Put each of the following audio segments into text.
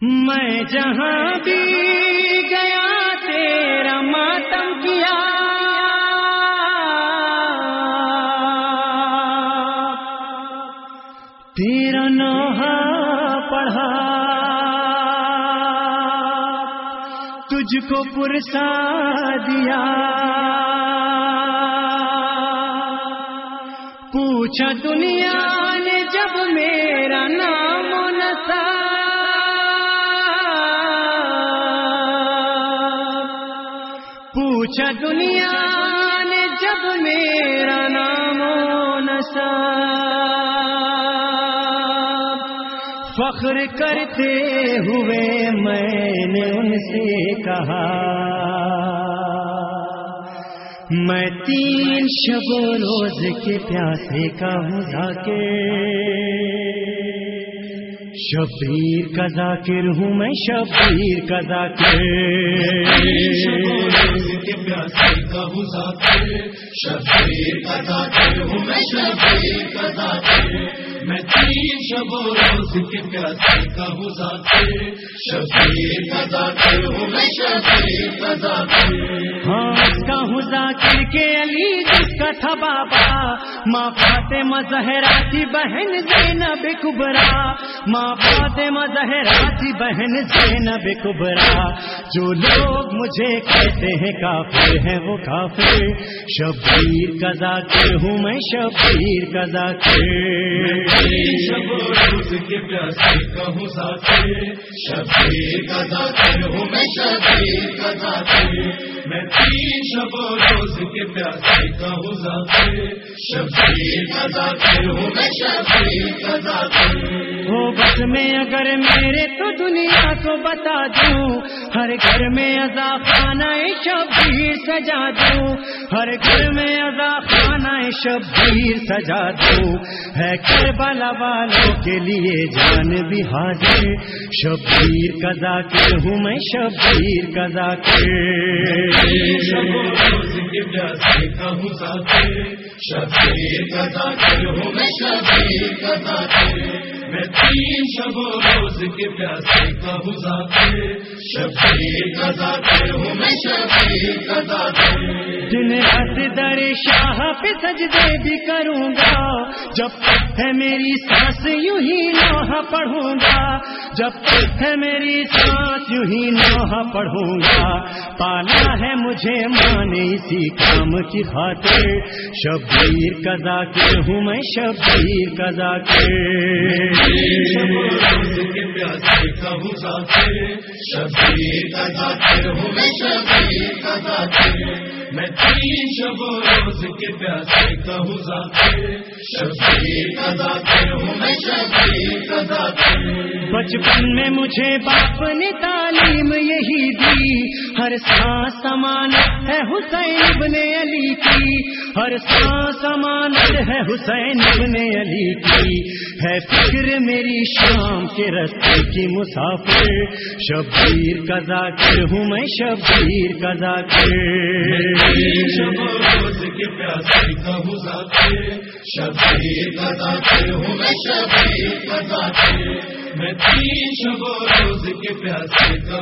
میں جہاں بھی گیا تیرا ماتم کیا۔ تیرا نوحہ پڑھا۔ تجھ کو پرسا دیا۔ پوچھا دنیا نے جب میرا نام پوچھا دنیا نے جب میرا نام نسا فخر کرتے ہوئے میں نے ان سے کہا میں تین شب و روز کے پیاسے کا ہوں ذاکر۔ شبیر کا ذاکر ہوں میں، شبیر کا ذاکر۔ پیاسے کا ہوں میں شبیر میں تین شب و روز کے پیاسے کا ہوں میں ہاں اس کا ہوں ذاکر کے علی جس کا تھا بابا۔ ماں فاطمہ زہرا کی بہن زینب کبرا۔ ماں فاطمہ زہرا کی بہن زینب کبرا۔ جو لوگ مجھے کہتے ہیں کافر ہیں وہ کافر۔ شبیر کا ذاکر ہوں میں شبیر کا ذاکر شب روز کے پیاسے شبیر ہوں میں شبیر میں تین شب روز کے پیاسے کا ہوں شبیر ہوں میں شبیر ہو بس میں اگر میرے تو دنیا کو بتا دوں، ہر گھر میں ازا خانہ شبیر سجا دوں۔ ہر گھر میں ازا خانہ شبیر سجا دوں۔ ہے کربلا والوں کے لیے جان بھی حاضر شبیر کا ذاکر ہوں میں، شبیر کا شب و ذاکر۔ روز کے پیاسے کا ہوں شبیر کا ذاکر ہوں میں شبیر کا ذاکر میں تین شب و روز کے پیاسے کا ہوں ذاکر شبیر کا ذاکر ہوں میں شبیر کا ذاکر۔ در شاہ پہ سجدے بھی کروں گا۔ جب تک ہے میری سانس یوں ہی نوحہ پڑھوں گا۔ جب تک ہے میری سانس یوں ہی نوحہ پڑھوں گا۔ پالا ہے مجھے مانے اسی کام کی خاطر۔ شبیر کا ذاکر ہوں میں شبیر کا شب ذاکر شبیر کا ذاکر ہوں میں شبیر کا ذاکر میں تین شب روز کے پیاسے کہوں ہوں شبیر کا ہوں میں شبیر کا بچپن میں مجھے باپ نے تعلیم یہی دی۔ ہر سانس امانت ہے حسین ابن علی کی۔ ہر سانس امانت ہے حسین ابن علی کی۔ ہے فکر میری شام کے رستے کی مسافر۔ شبیر کا ذاکر ہوں میں شبیر کا ذاکر۔ شبیر کا ذاکر ہوں میں شبیر کا ذاکر۔ میں تین شب و روز کے پیاسے کا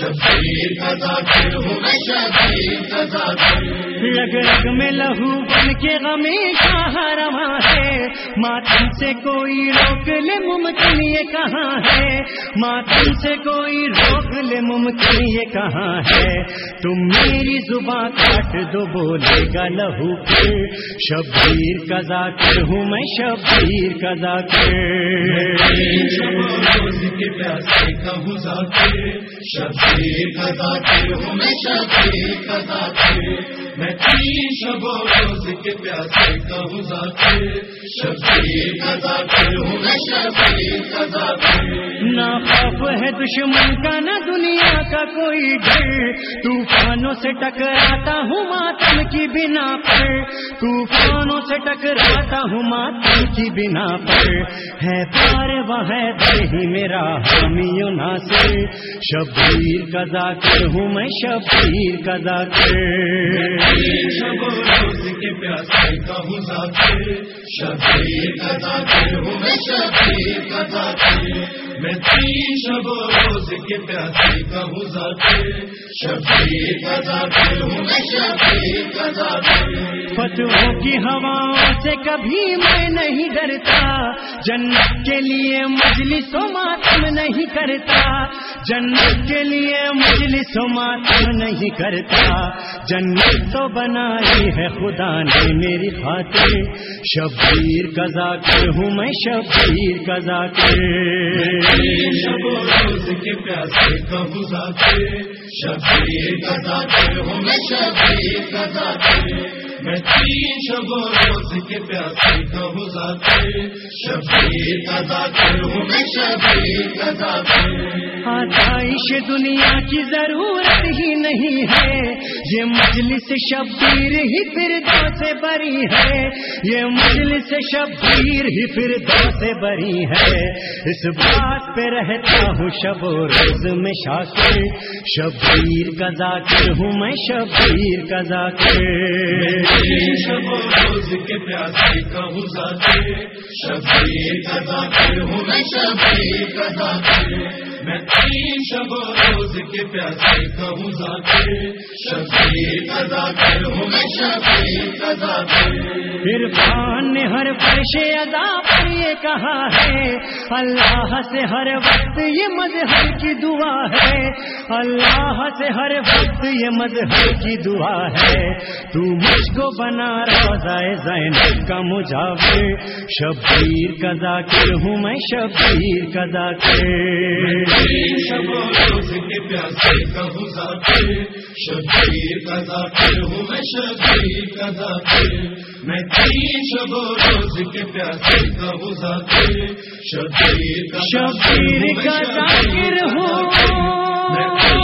شبیر کا ذاکر ہوں میں شبیر کا ذاکر۔ رگ رگ میں لہو بن کے غمی شاہ رواں ہے، ماتم سے کوئی روک لے، ممکن یہ کہاں ماتم سے کوئی روک لے، ممکن یہ کہاں ہے؟ تم میری زباں کاٹ دو، بولے گا لہو پہ شبیر کا ذاکر ہوں میں، شبیر کا شب کا شبیر کا ذاکر۔ ہوں میں شبیر کا ذاکر میں تین شب و روز کے پیاسے کا ہوں ذاکر۔ نہ خوف ہے دشمن کا، نہ دنیا کا کوئی ڈر طوفانوں سے ٹکراتا ہوں ماتم کی بنا پر۔ طوفانوں سے ٹکراتا ہوں ماتم کی بنا پر۔ ہے پار وہ ہے ہی میرا، حامی و ناصر۔ شبیر کا ذاکر ہوں میں، شبیر کا ذاکر۔ کے پیاسے کا ہوں شبیر ہوں میں شبیر کا میں تین شب روز کے پیاسے شبیر کا ہوں میں شبیر فتحوں کی ہواؤں سے کبھی میں نہیں ڈرتا، جنت کے لیے مجلس و ماتم نہیں کرتا۔ جنت کے لیے مجلس و ماتم نہیں کرتا۔ جنت تو بنائی ہے خدا نے میری خاطر۔ شبیر کا ذاکر ہوں میں، شبیر کا ذاکر ذاکر۔ شبیر کا ذاکر ہوں میں، شبیر کا ذاکر۔ میں تین شب و روز کے پیاسے کہوں ذاکر شبیر کا ذاکر ہوں میں شبیر کا ذاکر آتائش دنیا کی ضرورت ہی نہیں ہے، یہ مجلس شبیر ہی پھر دو سے بری ہے۔ یہ مجلس شبیر ہی پھر دو سے بری ہے۔ اس بات پہ رہتا ہوں شب و روز میں شاکر، شبیر کا ذاکر ہوں میں، شبیر کا ذاکر۔ روز کے پیاسے کہوں ذاکر شبیر ہوں۔ شبیر میں تین شب روز کے پیاسے کہوں ذاکر شبیر ذاکر ہوں میں شبیر ذاکر عرفان نے ہر فرش ادا پر یہ کہا ہے، اللہ سے ہر وقت یہ مذہب کی دعا ہے۔ اللہ سے ہر وقت یہ مذہب کی دعا ہے۔ تو مجھ کو بنا روزائے زینب کا مجاور شبیر کا ذاکر ہوں میں شبیر کا ذاکر کے پیاسے کہوں ذاکر شبیر کا ذاکر ہوں میں شبیر کا ذاکر میں تین شب و روز کے پیاسے کہوں ذاکر شبیر کا شبیر کا ذاکر ہوں میں